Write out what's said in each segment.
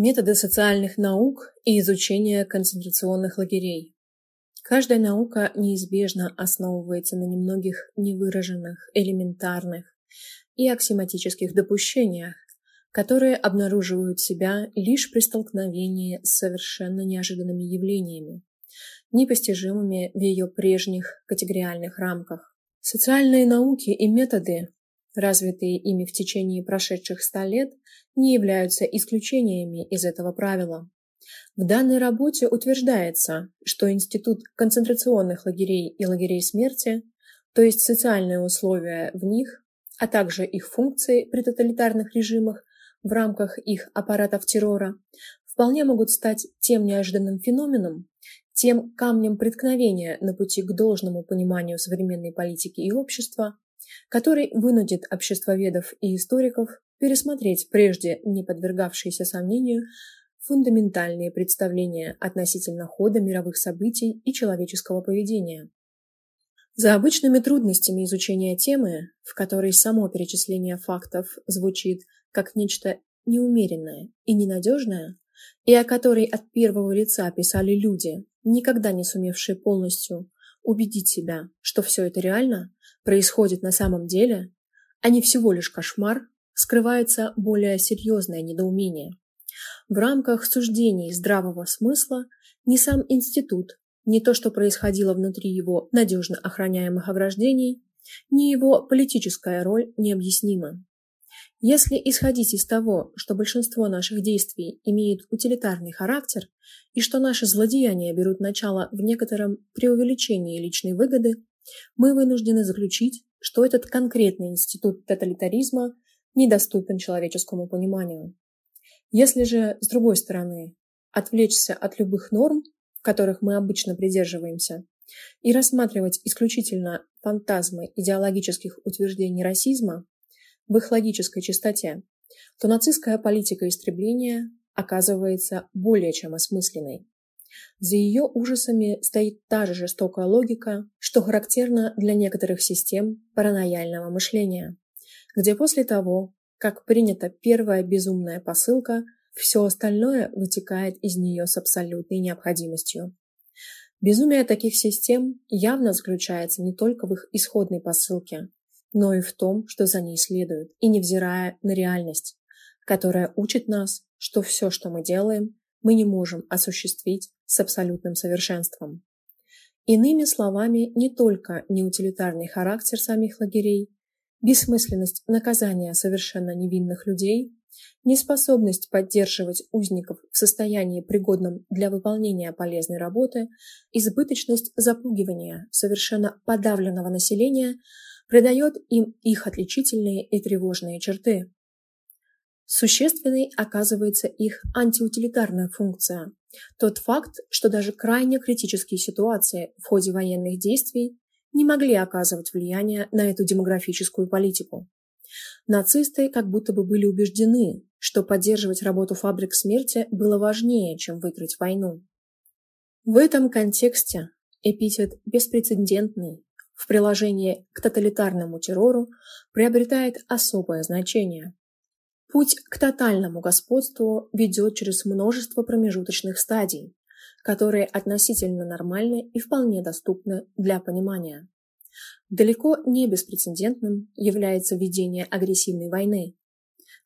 Методы социальных наук и изучение концентрационных лагерей. Каждая наука неизбежно основывается на немногих невыраженных, элементарных и аксиоматических допущениях, которые обнаруживают себя лишь при столкновении с совершенно неожиданными явлениями, непостижимыми в ее прежних категориальных рамках. Социальные науки и методы развитые ими в течение прошедших ста лет, не являются исключениями из этого правила. В данной работе утверждается, что институт концентрационных лагерей и лагерей смерти, то есть социальные условия в них, а также их функции при тоталитарных режимах в рамках их аппаратов террора, вполне могут стать тем неожиданным феноменом, тем камнем преткновения на пути к должному пониманию современной политики и общества, который вынудит обществоведов и историков пересмотреть прежде не подвергавшиеся сомнению фундаментальные представления относительно хода мировых событий и человеческого поведения. За обычными трудностями изучения темы, в которой само перечисление фактов звучит как нечто неумеренное и ненадежное, и о которой от первого лица писали люди, никогда не сумевшие полностью убедить себя, что все это реально, происходит на самом деле, а не всего лишь кошмар, скрывается более серьезное недоумение. В рамках суждений здравого смысла ни сам институт, ни то, что происходило внутри его надежно охраняемых ограждений, ни его политическая роль необъяснима. Если исходить из того, что большинство наших действий имеет утилитарный характер и что наши злодеяния берут начало в некотором преувеличении личной выгоды, мы вынуждены заключить, что этот конкретный институт тоталитаризма недоступен человеческому пониманию. Если же, с другой стороны, отвлечься от любых норм, которых мы обычно придерживаемся, и рассматривать исключительно фантазмы идеологических утверждений расизма в их логической чистоте, то нацистская политика истребления оказывается более чем осмысленной. За ее ужасами стоит та же жестокая логика, что характерна для некоторых систем паранояльного мышления, где после того, как принята первая безумная посылка, все остальное вытекает из нее с абсолютной необходимостью. Безумие таких систем явно заключается не только в их исходной посылке, но и в том, что за ней следует, и невзирая на реальность, которая учит нас, что все, что мы делаем, мы не можем осуществить с абсолютным совершенством. Иными словами, не только неутилитарный характер самих лагерей, бессмысленность наказания совершенно невинных людей, неспособность поддерживать узников в состоянии, пригодном для выполнения полезной работы, избыточность запугивания совершенно подавленного населения придает им их отличительные и тревожные черты. Существенной оказывается их антиутилитарная функция. Тот факт, что даже крайне критические ситуации в ходе военных действий не могли оказывать влияние на эту демографическую политику. Нацисты как будто бы были убеждены, что поддерживать работу фабрик смерти было важнее, чем выиграть войну. В этом контексте эпитет «беспрецедентный» в приложении к тоталитарному террору приобретает особое значение. Путь к тотальному господству ведет через множество промежуточных стадий, которые относительно нормальны и вполне доступны для понимания. Далеко не беспрецедентным является ведение агрессивной войны,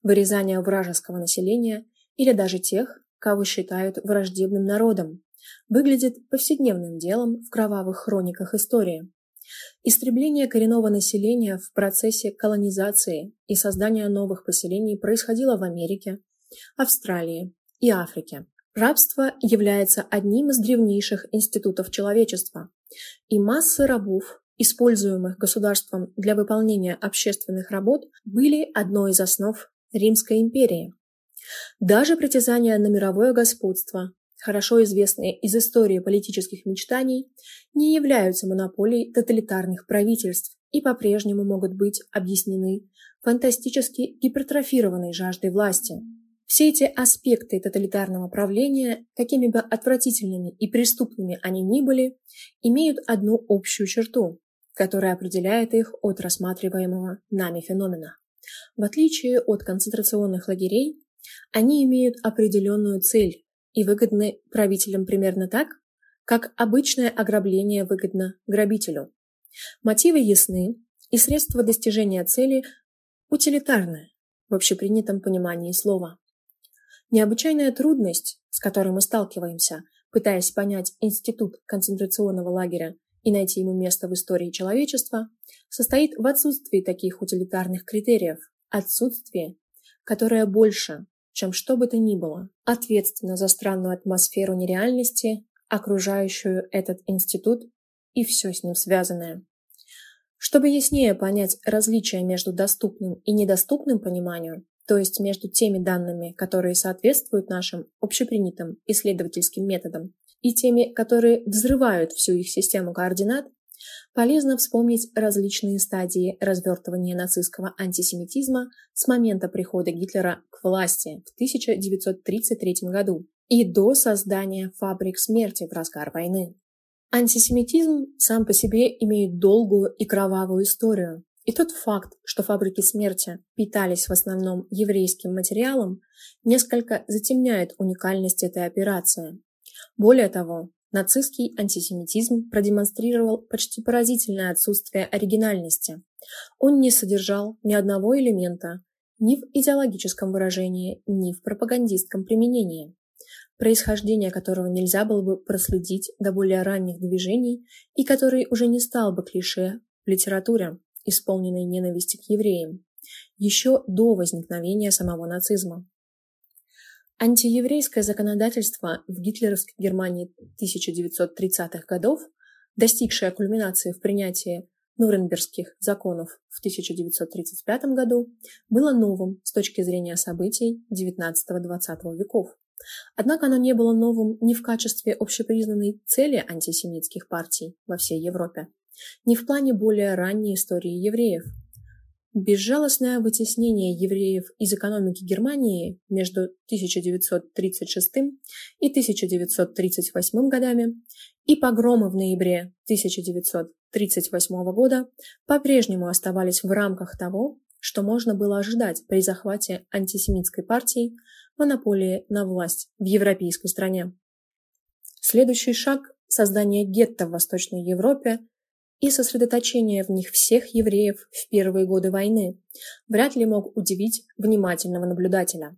вырезание вражеского населения или даже тех, кого считают враждебным народом, выглядит повседневным делом в кровавых хрониках истории. Истребление коренного населения в процессе колонизации и создания новых поселений происходило в Америке, Австралии и Африке. Рабство является одним из древнейших институтов человечества, и массы рабов, используемых государством для выполнения общественных работ, были одной из основ Римской империи. Даже притязания на мировое господство хорошо известные из истории политических мечтаний, не являются монополией тоталитарных правительств и по-прежнему могут быть объяснены фантастически гипертрофированной жаждой власти. Все эти аспекты тоталитарного правления, какими бы отвратительными и преступными они ни были, имеют одну общую черту, которая определяет их от рассматриваемого нами феномена. В отличие от концентрационных лагерей, Они имеют определенную цель и выгодны правителям примерно так, как обычное ограбление выгодно грабителю. Мотивы ясны, и средства достижения цели утилитарны в общепринятом понимании слова. Необычайная трудность, с которой мы сталкиваемся, пытаясь понять институт концентрационного лагеря и найти ему место в истории человечества, состоит в отсутствии таких утилитарных критериев, отсутствии, которое больше, чем что бы то ни было, ответственно за странную атмосферу нереальности, окружающую этот институт и все с ним связанное. Чтобы яснее понять различия между доступным и недоступным пониманию, то есть между теми данными, которые соответствуют нашим общепринятым исследовательским методам, и теми, которые взрывают всю их систему координат, полезно вспомнить различные стадии развертывания нацистского антисемитизма с момента прихода Гитлера к власти в 1933 году и до создания фабрик смерти в разгар войны. Антисемитизм сам по себе имеет долгую и кровавую историю, и тот факт, что фабрики смерти питались в основном еврейским материалом, несколько затемняет уникальность этой операции. Более того, нацистский антисемитизм продемонстрировал почти поразительное отсутствие оригинальности. Он не содержал ни одного элемента ни в идеологическом выражении, ни в пропагандистском применении происхождение которого нельзя было бы проследить до более ранних движений и который уже не стал бы клише в литературе, исполненной ненависти к евреям, еще до возникновения самого нацизма. Антиеврейское законодательство в гитлеровской Германии 1930-х годов, достигшее кульминации в принятии Нурнбергских законов в 1935 году, было новым с точки зрения событий XIX-XX веков. Однако оно не было новым ни в качестве общепризнанной цели антисемитских партий во всей Европе, ни в плане более ранней истории евреев. Безжалостное вытеснение евреев из экономики Германии между 1936 и 1938 годами и погромы в ноябре 1938 года по-прежнему оставались в рамках того, что можно было ожидать при захвате антисемитской партии монополии на власть в европейской стране. Следующий шаг – создание гетто в Восточной Европе и сосредоточение в них всех евреев в первые годы войны вряд ли мог удивить внимательного наблюдателя.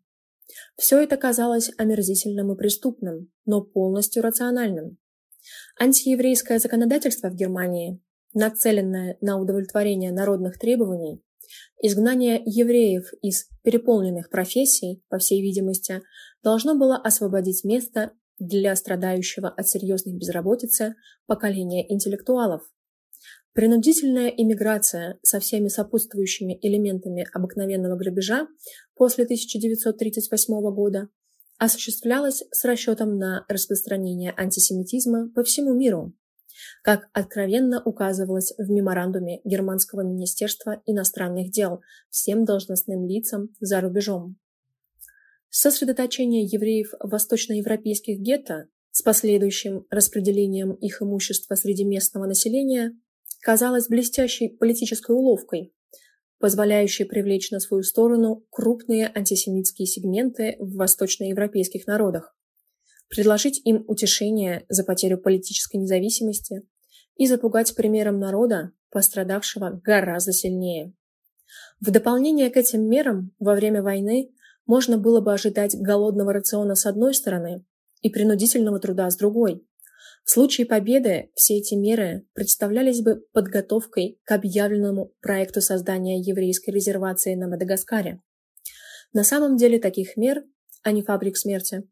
Все это казалось омерзительным и преступным, но полностью рациональным. Антиеврейское законодательство в Германии, нацеленное на удовлетворение народных требований, Изгнание евреев из переполненных профессий, по всей видимости, должно было освободить место для страдающего от серьезной безработицы поколения интеллектуалов. Принудительная иммиграция со всеми сопутствующими элементами обыкновенного грабежа после 1938 года осуществлялась с расчетом на распространение антисемитизма по всему миру, как откровенно указывалось в меморандуме Германского министерства иностранных дел всем должностным лицам за рубежом. Сосредоточение евреев в восточноевропейских гетто с последующим распределением их имущества среди местного населения казалось блестящей политической уловкой, позволяющей привлечь на свою сторону крупные антисемитские сегменты в восточноевропейских народах предложить им утешение за потерю политической независимости и запугать примером народа, пострадавшего гораздо сильнее. В дополнение к этим мерам во время войны можно было бы ожидать голодного рациона с одной стороны и принудительного труда с другой. В случае победы все эти меры представлялись бы подготовкой к объявленному проекту создания еврейской резервации на Мадагаскаре. На самом деле таких мер, а не фабрик смерти,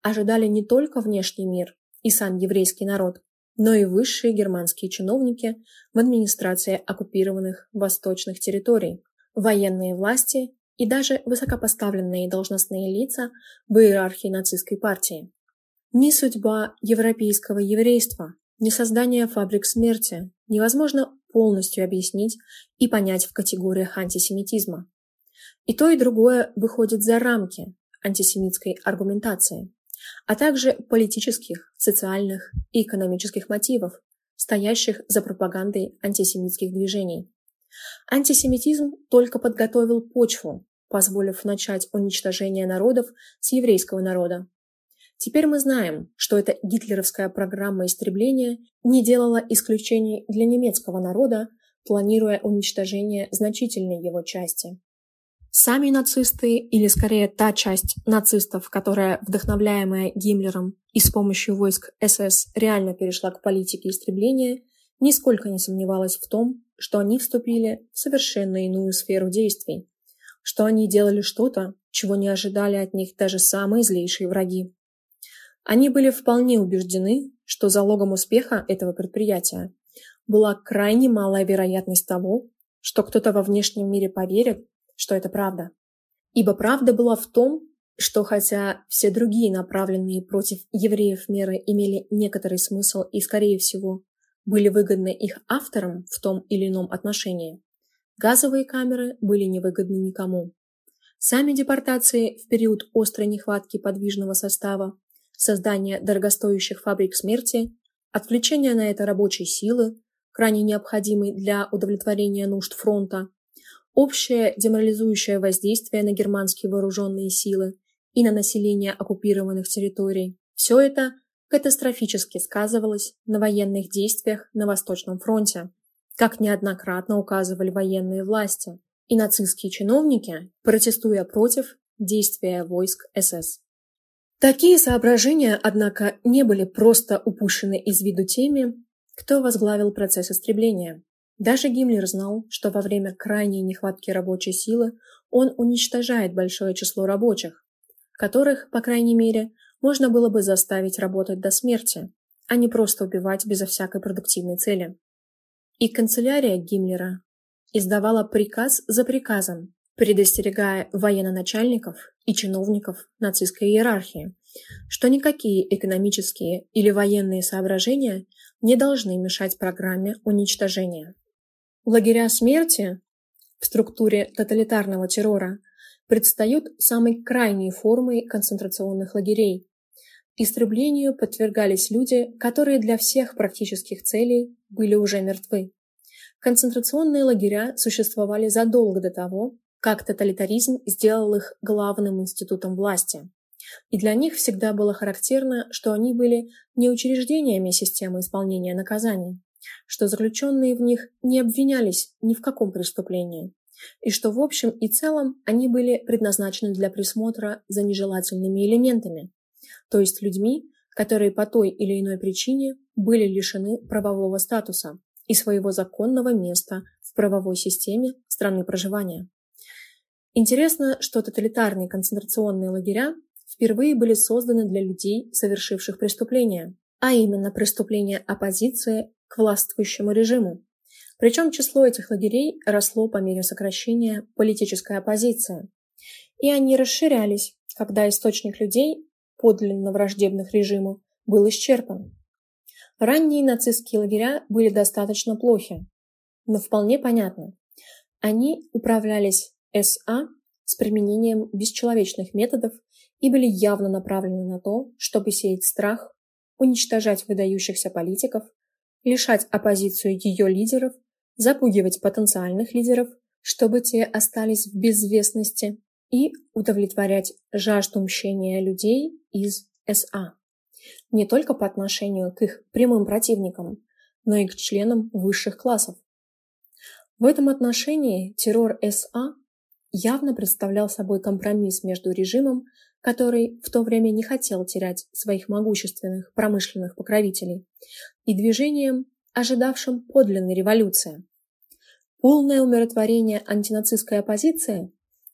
ожидали не только внешний мир и сам еврейский народ, но и высшие германские чиновники в администрации оккупированных восточных территорий, военные власти и даже высокопоставленные должностные лица в иерархии нацистской партии. Ни судьба европейского еврейства, ни создание фабрик смерти невозможно полностью объяснить и понять в категориях антисемитизма. И то, и другое выходит за рамки антисемитской аргументации а также политических, социальных и экономических мотивов, стоящих за пропагандой антисемитских движений. Антисемитизм только подготовил почву, позволив начать уничтожение народов с еврейского народа. Теперь мы знаем, что эта гитлеровская программа истребления не делала исключений для немецкого народа, планируя уничтожение значительной его части. Сами нацисты, или скорее та часть нацистов, которая, вдохновляемая Гиммлером и с помощью войск СС реально перешла к политике истребления, нисколько не сомневалась в том, что они вступили в совершенно иную сферу действий, что они делали что-то, чего не ожидали от них даже самые злейшие враги. Они были вполне убеждены, что залогом успеха этого предприятия была крайне малая вероятность того, что кто-то во внешнем мире поверит, что это правда. Ибо правда была в том, что хотя все другие направленные против евреев меры имели некоторый смысл и, скорее всего, были выгодны их авторам в том или ином отношении, газовые камеры были невыгодны никому. Сами депортации в период острой нехватки подвижного состава, создание дорогостоящих фабрик смерти, отвлечение на это рабочей силы, крайне необходимой для удовлетворения нужд фронта, общее деморализующее воздействие на германские вооруженные силы и на население оккупированных территорий. Все это катастрофически сказывалось на военных действиях на Восточном фронте, как неоднократно указывали военные власти и нацистские чиновники, протестуя против действия войск СС. Такие соображения, однако, не были просто упущены из виду теми, кто возглавил процесс истребления. Даже Гиммлер знал, что во время крайней нехватки рабочей силы он уничтожает большое число рабочих, которых, по крайней мере, можно было бы заставить работать до смерти, а не просто убивать безо всякой продуктивной цели. И канцелярия Гиммлера издавала приказ за приказом, предостерегая военноначальников и чиновников нацистской иерархии, что никакие экономические или военные соображения не должны мешать программе уничтожения. Лагеря смерти в структуре тоталитарного террора предстают самой крайней формой концентрационных лагерей. Истреблению подвергались люди, которые для всех практических целей были уже мертвы. Концентрационные лагеря существовали задолго до того, как тоталитаризм сделал их главным институтом власти. И для них всегда было характерно, что они были не учреждениями системы исполнения наказаний, что заключенные в них не обвинялись ни в каком преступлении, и что в общем и целом они были предназначены для присмотра за нежелательными элементами, то есть людьми, которые по той или иной причине были лишены правового статуса и своего законного места в правовой системе страны проживания. Интересно, что тоталитарные концентрационные лагеря впервые были созданы для людей, совершивших преступления, а именно преступления оппозиции к властвующему режиму. Причем число этих лагерей росло по мере сокращения политической оппозиции. И они расширялись, когда источник людей, подлинно враждебных режиму, был исчерпан. Ранние нацистские лагеря были достаточно плохи, но вполне понятны. Они управлялись СА с применением бесчеловечных методов и были явно направлены на то, чтобы сеять страх, уничтожать выдающихся политиков, лишать оппозицию ее лидеров, запугивать потенциальных лидеров, чтобы те остались в безвестности, и удовлетворять жажду мщения людей из СА. Не только по отношению к их прямым противникам, но и к членам высших классов. В этом отношении террор СА явно представлял собой компромисс между режимом, который в то время не хотел терять своих могущественных промышленных покровителей, и движением, ожидавшим подлинной революции. Полное умиротворение антинацистской оппозиции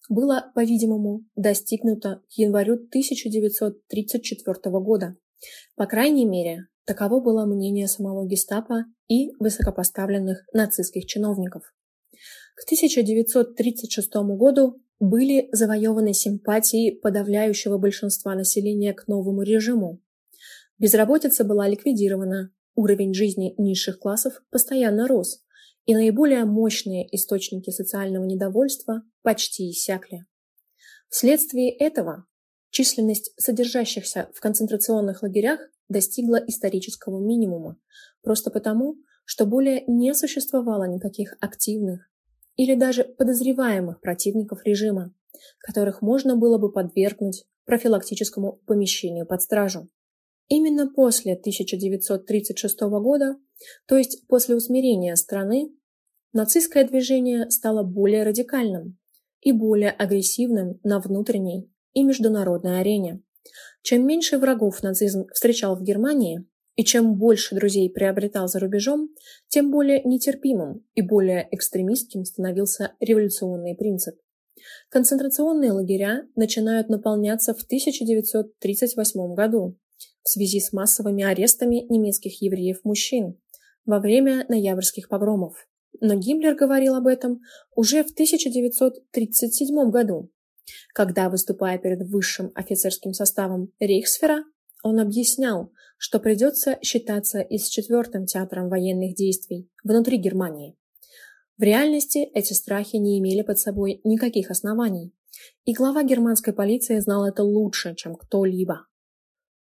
было, по-видимому, достигнуто к январю 1934 года. По крайней мере, таково было мнение самого гестапо и высокопоставленных нацистских чиновников. К 1936 году были завоеваны симпатии подавляющего большинства населения к новому режиму. Безработица была ликвидирована, уровень жизни низших классов постоянно рос, и наиболее мощные источники социального недовольства почти иссякли. Вследствие этого численность содержащихся в концентрационных лагерях достигла исторического минимума, просто потому, что более не существовало никаких активных или даже подозреваемых противников режима. которых можно было бы подвергнуть профилактическому помещению под стражу. Именно после 1936 года, то есть после усмирения страны, нацистское движение стало более радикальным и более агрессивным на внутренней и международной арене. Чем меньше врагов нацизм встречал в Германии, и чем больше друзей приобретал за рубежом, тем более нетерпимым и более экстремистским становился революционный принцип. Концентрационные лагеря начинают наполняться в 1938 году в связи с массовыми арестами немецких евреев-мужчин во время ноябрьских погромов. Но Гиммлер говорил об этом уже в 1937 году, когда, выступая перед высшим офицерским составом Рейхсфера, он объяснял, что придется считаться и с четвертым театром военных действий внутри Германии. В реальности эти страхи не имели под собой никаких оснований, и глава германской полиции знал это лучше, чем кто-либо.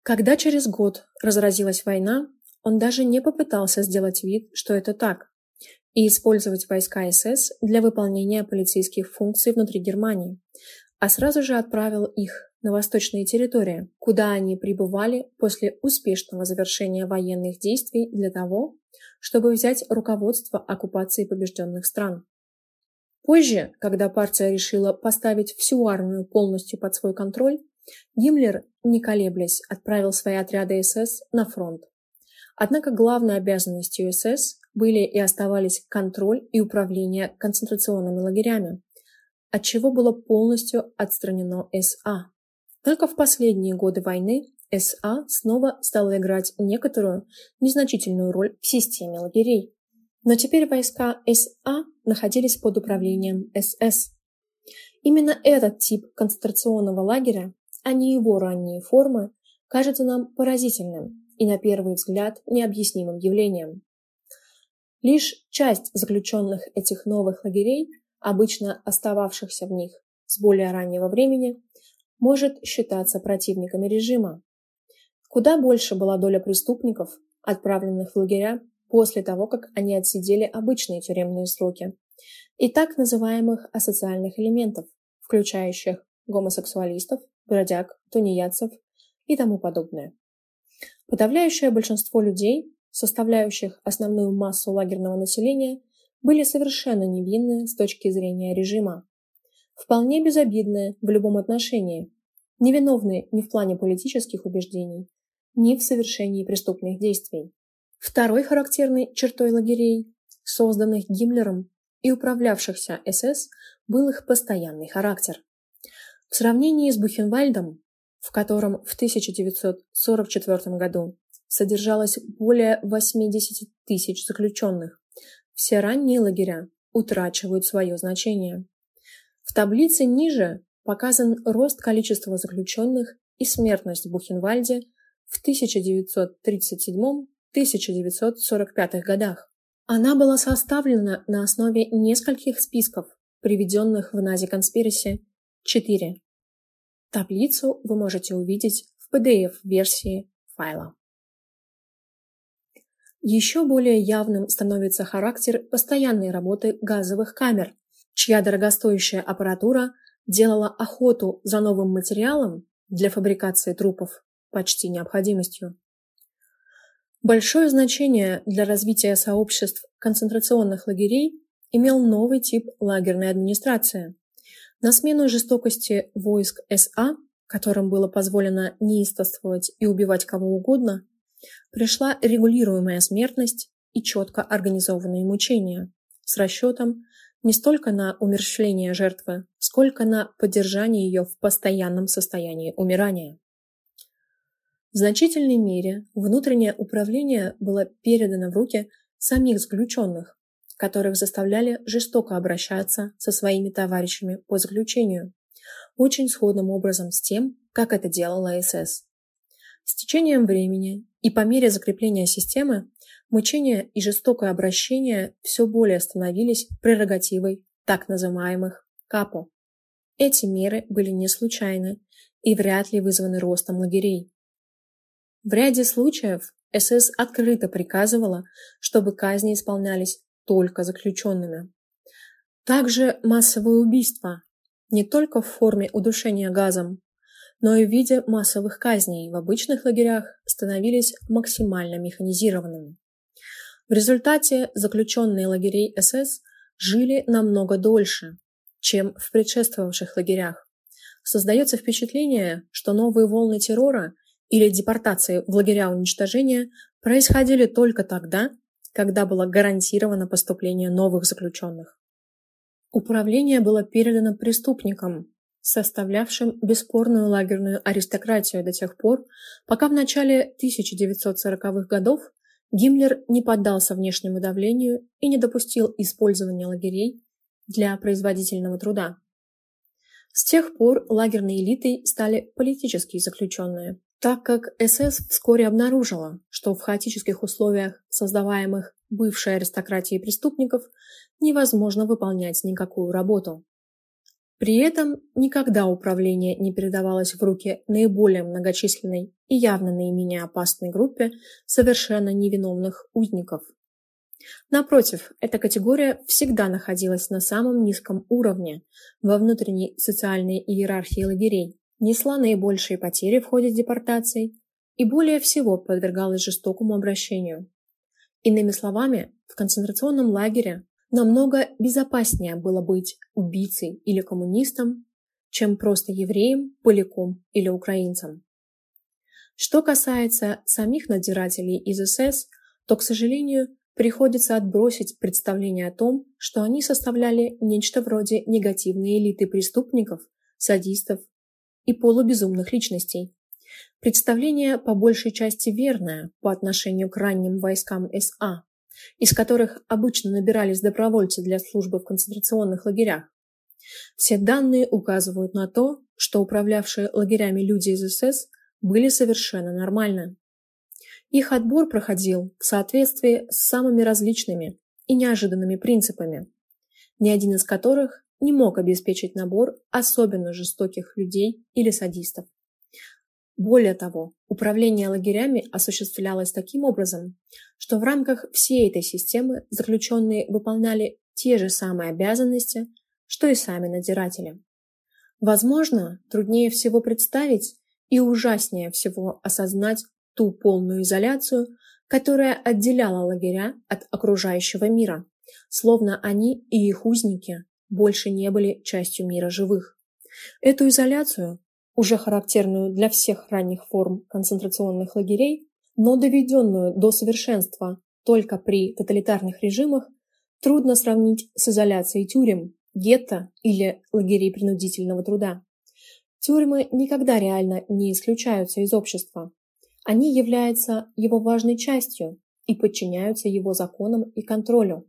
Когда через год разразилась война, он даже не попытался сделать вид, что это так, и использовать войска СС для выполнения полицейских функций внутри Германии, а сразу же отправил их на восточные территории, куда они прибывали после успешного завершения военных действий для того, чтобы взять руководство оккупации побежденных стран. Позже, когда партия решила поставить всю армию полностью под свой контроль, Гиммлер, не колеблясь, отправил свои отряды СС на фронт. Однако главной обязанностью СС были и оставались контроль и управление концентрационными лагерями, от чего было полностью отстранено СА. Только в последние годы войны СА снова стала играть некоторую незначительную роль в системе лагерей. Но теперь войска СА находились под управлением СС. Именно этот тип концентрационного лагеря, а не его ранние формы, кажется нам поразительным и на первый взгляд необъяснимым явлением. Лишь часть заключенных этих новых лагерей обычно остававшихся в них с более раннего времени, может считаться противниками режима. Куда больше была доля преступников, отправленных в лагеря после того, как они отсидели обычные тюремные сроки, и так называемых асоциальных элементов, включающих гомосексуалистов, бродяг, тунеядцев и тому подобное. Подавляющее большинство людей, составляющих основную массу лагерного населения, были совершенно невинны с точки зрения режима. Вполне безобидные в любом отношении, невиновные ни в плане политических убеждений, ни в совершении преступных действий. Второй характерной чертой лагерей, созданных Гиммлером и управлявшихся СС, был их постоянный характер. В сравнении с Бухенвальдом, в котором в 1944 году содержалось более 80 тысяч заключенных, все ранние лагеря утрачивают свое значение. В таблице ниже показан рост количества заключенных и смертность в Бухенвальде в 1937-1945 годах. Она была составлена на основе нескольких списков, приведенных в Нази Конспираси 4. Таблицу вы можете увидеть в PDF-версии файла. Еще более явным становится характер постоянной работы газовых камер, чья дорогостоящая аппаратура делала охоту за новым материалом для фабрикации трупов почти необходимостью. Большое значение для развития сообществ концентрационных лагерей имел новый тип лагерной администрации. На смену жестокости войск СА, которым было позволено неистовствовать и убивать кого угодно, пришла регулируемая смертность и четко организованные мучения с расчетом не столько на умерщвление жертвы, сколько на поддержание ее в постоянном состоянии умирания. В значительной мере внутреннее управление было передано в руки самих заключенных, которых заставляли жестоко обращаться со своими товарищами по заключению, очень сходным образом с тем, как это делала СС. С течением времени и по мере закрепления системы мучение и жестокое обращение все более становились прерогативой так называемых капо. Эти меры были не случайны и вряд ли вызваны ростом лагерей. В ряде случаев СС открыто приказывала, чтобы казни исполнялись только заключенными. Также массовые убийства не только в форме удушения газом, но и в виде массовых казней в обычных лагерях становились максимально механизированными. В результате заключенные лагерей СС жили намного дольше, чем в предшествовавших лагерях. Создается впечатление, что новые волны террора или депортации в лагеря уничтожения происходили только тогда, когда было гарантировано поступление новых заключенных. Управление было передано преступникам, составлявшим бесспорную лагерную аристократию до тех пор, пока в начале 1940-х годов Гиммлер не поддался внешнему давлению и не допустил использования лагерей для производительного труда. С тех пор лагерной элитой стали политические заключенные, так как СС вскоре обнаружила, что в хаотических условиях, создаваемых бывшей аристократией преступников, невозможно выполнять никакую работу. При этом никогда управление не передавалось в руки наиболее многочисленной и явно наименее опасной группе совершенно невиновных узников. Напротив, эта категория всегда находилась на самом низком уровне во внутренней социальной иерархии лагерей, несла наибольшие потери в ходе депортаций и более всего подвергалась жестокому обращению. Иными словами, в концентрационном лагере намного безопаснее было быть убийцей или коммунистом, чем просто евреем, поляком или украинцем. Что касается самих надзирателей из СС, то, к сожалению, приходится отбросить представление о том, что они составляли нечто вроде негативной элиты преступников, садистов и полубезумных личностей. Представление по большей части верное по отношению к ранним войскам СА, из которых обычно набирались добровольцы для службы в концентрационных лагерях. Все данные указывают на то, что управлявшие лагерями люди из СС были совершенно нормальны. Их отбор проходил в соответствии с самыми различными и неожиданными принципами, ни один из которых не мог обеспечить набор особенно жестоких людей или садистов. Более того, управление лагерями осуществлялось таким образом, что в рамках всей этой системы заключенные выполняли те же самые обязанности, что и сами надзиратели. Возможно, труднее всего представить и ужаснее всего осознать ту полную изоляцию, которая отделяла лагеря от окружающего мира, словно они и их узники больше не были частью мира живых. Эту изоляцию, уже характерную для всех ранних форм концентрационных лагерей, но доведенную до совершенства только при тоталитарных режимах, трудно сравнить с изоляцией тюрем, гетто или лагерей принудительного труда. Тюрьмы никогда реально не исключаются из общества. Они являются его важной частью и подчиняются его законам и контролю.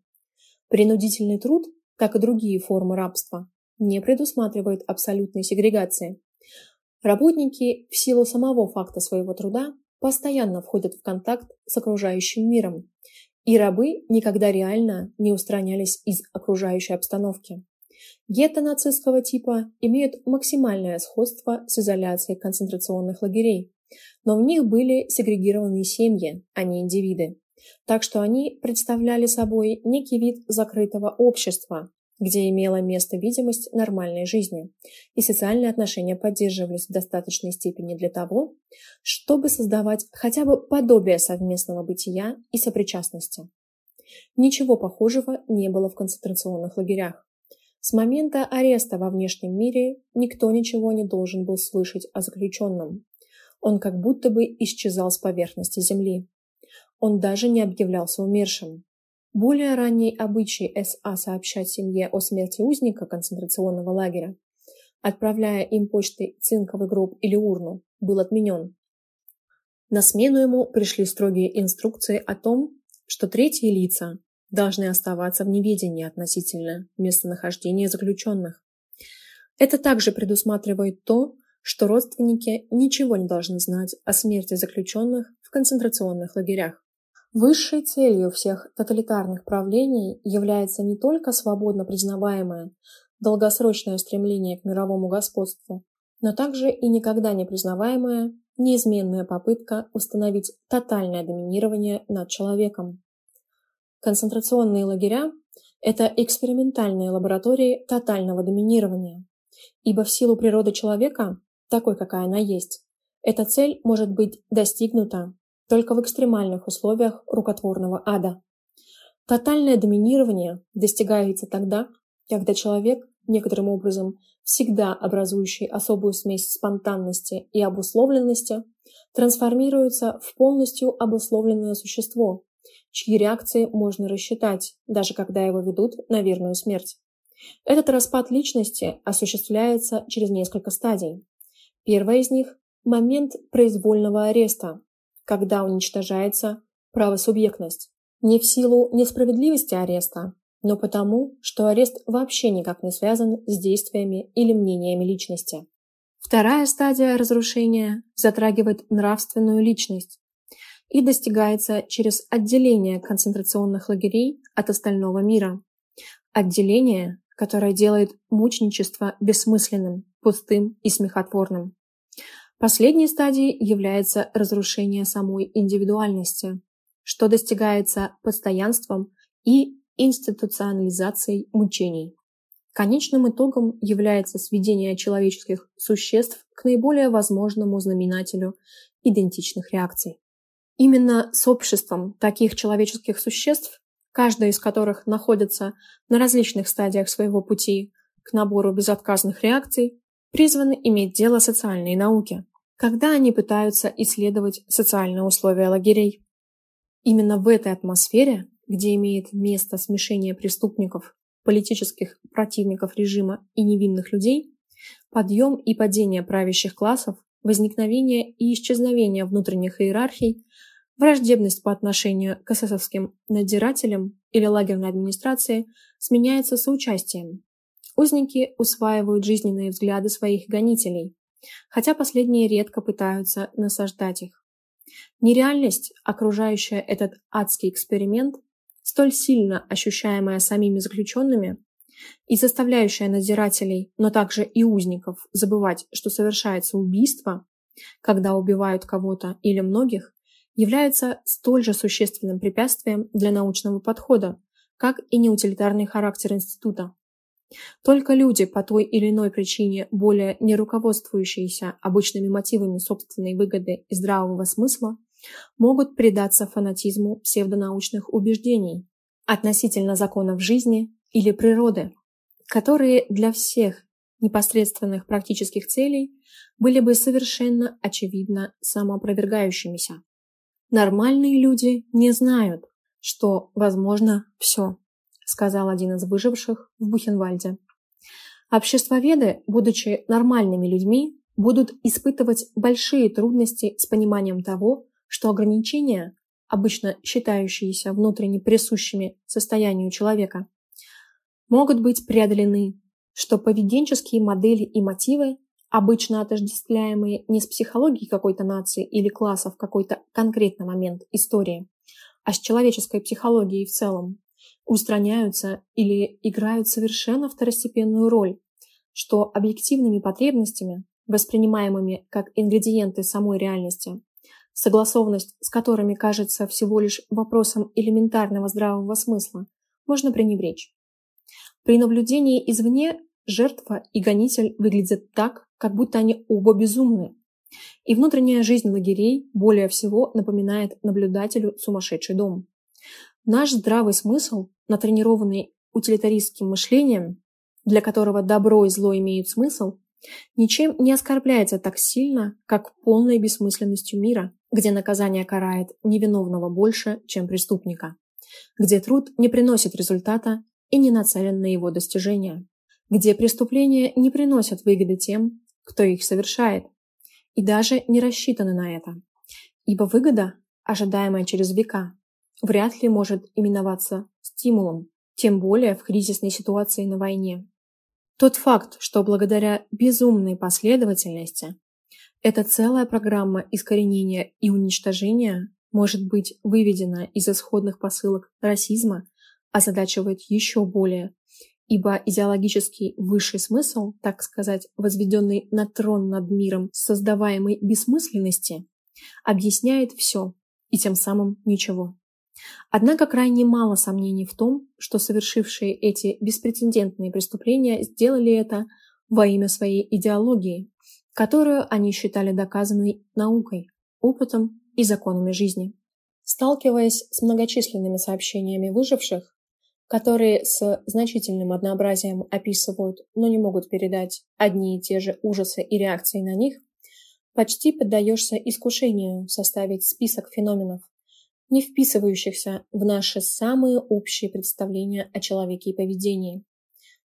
Принудительный труд как и другие формы рабства, не предусматривает абсолютной сегрегации. Работники в силу самого факта своего труда постоянно входят в контакт с окружающим миром, и рабы никогда реально не устранялись из окружающей обстановки. Гетто нацистского типа имеют максимальное сходство с изоляцией концентрационных лагерей, но в них были сегрегированные семьи, а не индивиды так что они представляли собой некий вид закрытого общества, где имела место видимость нормальной жизни, и социальные отношения поддерживались в достаточной степени для того, чтобы создавать хотя бы подобие совместного бытия и сопричастности. Ничего похожего не было в концентрационных лагерях. С момента ареста во внешнем мире никто ничего не должен был слышать о заключенном. Он как будто бы исчезал с поверхности земли. Он даже не объявлялся умершим. Более ранний обычай СА сообщать семье о смерти узника концентрационного лагеря, отправляя им почтой цинковый гроб или урну, был отменен. На смену ему пришли строгие инструкции о том, что третьи лица должны оставаться в неведении относительно местонахождения заключенных. Это также предусматривает то, что родственники ничего не должны знать о смерти заключенных в концентрационных лагерях. Высшей целью всех тоталитарных правлений является не только свободно признаваемое долгосрочное стремление к мировому господству, но также и никогда не признаваемая неизменная попытка установить тотальное доминирование над человеком. Концентрационные лагеря – это экспериментальные лаборатории тотального доминирования, Ибо в силу природы человека, такой, какая она есть, эта цель может быть достигнута только в экстремальных условиях рукотворного ада. Тотальное доминирование достигается тогда, когда человек, некоторым образом всегда образующий особую смесь спонтанности и обусловленности, трансформируется в полностью обусловленное существо, чьи реакции можно рассчитать, даже когда его ведут на верную смерть. Этот распад личности осуществляется через несколько стадий. Первая из них – момент произвольного ареста, когда уничтожается правосубъектность. Не в силу несправедливости ареста, но потому, что арест вообще никак не связан с действиями или мнениями личности. Вторая стадия разрушения затрагивает нравственную личность и достигается через отделение концентрационных лагерей от остального мира. Отделение, которое делает мученичество бессмысленным, пустым и смехотворным. Последней стадией является разрушение самой индивидуальности, что достигается постоянством и институционализацией мучений. Конечным итогом является сведение человеческих существ к наиболее возможному знаменателю идентичных реакций. Именно с обществом таких человеческих существ, каждая из которых находится на различных стадиях своего пути к набору безотказных реакций, призваны иметь дело социальные науки, когда они пытаются исследовать социальные условия лагерей. Именно в этой атмосфере, где имеет место смешение преступников, политических противников режима и невинных людей, подъем и падение правящих классов, возникновение и исчезновение внутренних иерархий, враждебность по отношению к эсэсовским надзирателям или лагерной администрации сменяется соучастием. Узники усваивают жизненные взгляды своих гонителей, хотя последние редко пытаются насаждать их. Нереальность, окружающая этот адский эксперимент, столь сильно ощущаемая самими заключенными и заставляющая надзирателей, но также и узников забывать, что совершается убийство, когда убивают кого-то или многих, является столь же существенным препятствием для научного подхода, как и неутилитарный характер института. Только люди по той или иной причине, более не руководствующиеся обычными мотивами собственной выгоды и здравого смысла, могут предаться фанатизму псевдонаучных убеждений относительно законов жизни или природы, которые для всех непосредственных практических целей были бы совершенно очевидно самоопровергающимися. Нормальные люди не знают, что возможно все сказал один из выживших в Бухенвальде. Обществоведы, будучи нормальными людьми, будут испытывать большие трудности с пониманием того, что ограничения, обычно считающиеся внутренне присущими состоянию человека, могут быть преодолены, что поведенческие модели и мотивы, обычно отождествляемые не с психологией какой-то нации или класса в какой-то конкретный момент истории, а с человеческой психологией в целом, устраняются или играют совершенно второстепенную роль, что объективными потребностями, воспринимаемыми как ингредиенты самой реальности, согласованность с которыми кажется всего лишь вопросом элементарного здравого смысла, можно пренебречь. При наблюдении извне жертва и гонитель выглядят так, как будто они оба безумны. И внутренняя жизнь лагерей более всего напоминает наблюдателю сумасшедший дом. Наш здравый смысл натренированный утилитаристским мышлением, для которого добро и зло имеют смысл, ничем не оскорбляется так сильно, как полной бессмысленностью мира, где наказание карает невиновного больше, чем преступника, где труд не приносит результата и не нацелен на его достижение, где преступления не приносят выгоды тем, кто их совершает, и даже не рассчитаны на это, ибо выгода, ожидаемая через века, вряд ли может именоваться стимулом, тем более в кризисной ситуации на войне. Тот факт, что благодаря безумной последовательности эта целая программа искоренения и уничтожения может быть выведена из исходных посылок расизма, озадачивает еще более, ибо идеологический высший смысл, так сказать, возведенный на трон над миром создаваемой бессмысленности, объясняет все и тем самым ничего. Однако крайне мало сомнений в том, что совершившие эти беспрецедентные преступления сделали это во имя своей идеологии, которую они считали доказанной наукой, опытом и законами жизни. Сталкиваясь с многочисленными сообщениями выживших, которые с значительным однообразием описывают, но не могут передать одни и те же ужасы и реакции на них, почти поддаешься искушению составить список феноменов, не вписывающихся в наши самые общие представления о человеке и поведении.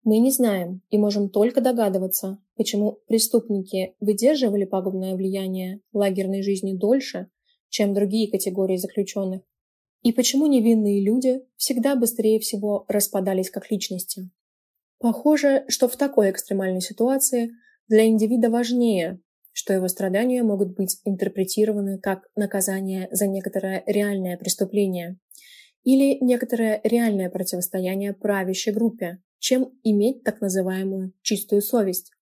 Мы не знаем и можем только догадываться, почему преступники выдерживали пагубное влияние лагерной жизни дольше, чем другие категории заключенных, и почему невинные люди всегда быстрее всего распадались как личности. Похоже, что в такой экстремальной ситуации для индивида важнее, что его страдания могут быть интерпретированы как наказание за некоторое реальное преступление или некоторое реальное противостояние правящей группе, чем иметь так называемую чистую совесть.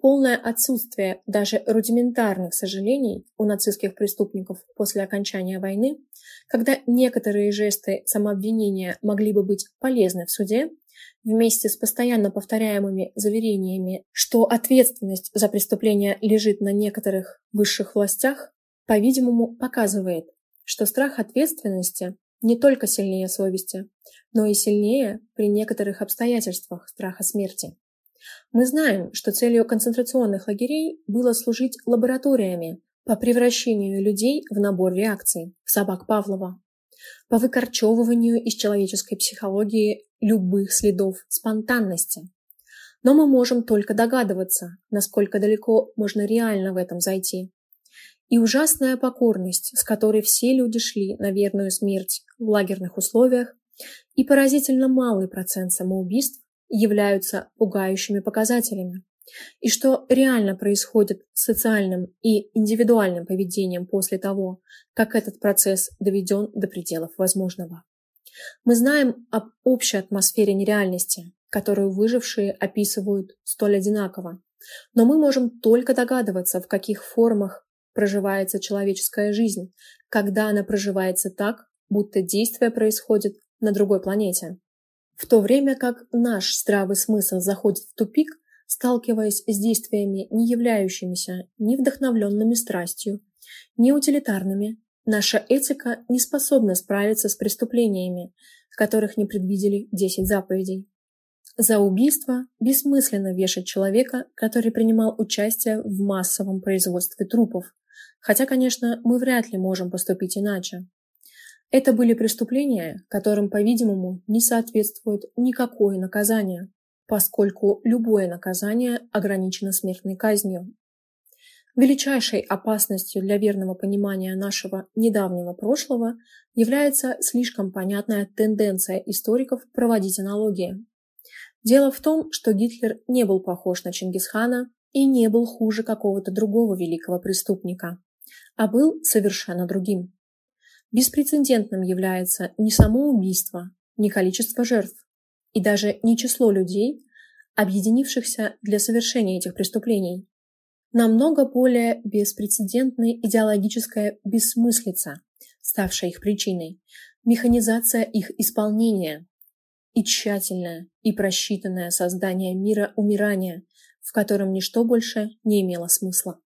Полное отсутствие даже рудиментарных сожалений у нацистских преступников после окончания войны, когда некоторые жесты самообвинения могли бы быть полезны в суде, вместе с постоянно повторяемыми заверениями, что ответственность за преступление лежит на некоторых высших властях, по-видимому, показывает, что страх ответственности не только сильнее совести, но и сильнее при некоторых обстоятельствах страха смерти. Мы знаем, что целью концентрационных лагерей было служить лабораториями по превращению людей в набор реакций, в собак Павлова, по выкорчевыванию из человеческой психологии любых следов спонтанности. Но мы можем только догадываться, насколько далеко можно реально в этом зайти. И ужасная покорность, с которой все люди шли на верную смерть в лагерных условиях, и поразительно малый процент самоубийств являются пугающими показателями, и что реально происходит с социальным и индивидуальным поведением после того, как этот процесс доведен до пределов возможного. Мы знаем об общей атмосфере нереальности, которую выжившие описывают столь одинаково, но мы можем только догадываться, в каких формах проживается человеческая жизнь, когда она проживается так, будто действие происходит на другой планете. В то время как наш здравый смысл заходит в тупик, сталкиваясь с действиями, не являющимися ни вдохновленными страстью, ни утилитарными, наша этика не способна справиться с преступлениями, которых не предвидели 10 заповедей. За убийство бессмысленно вешать человека, который принимал участие в массовом производстве трупов, хотя, конечно, мы вряд ли можем поступить иначе. Это были преступления, которым, по-видимому, не соответствует никакое наказание, поскольку любое наказание ограничено смертной казнью. Величайшей опасностью для верного понимания нашего недавнего прошлого является слишком понятная тенденция историков проводить аналогии. Дело в том, что Гитлер не был похож на Чингисхана и не был хуже какого-то другого великого преступника, а был совершенно другим. Беспрецедентным является не само убийство, не количество жертв и даже не число людей, объединившихся для совершения этих преступлений. Намного более беспрецедентной идеологическая бессмыслица, ставшая их причиной, механизация их исполнения и тщательное и просчитанное создание мира умирания, в котором ничто больше не имело смысла.